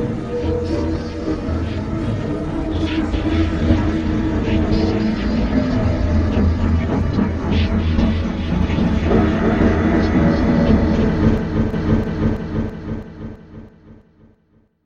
Amen.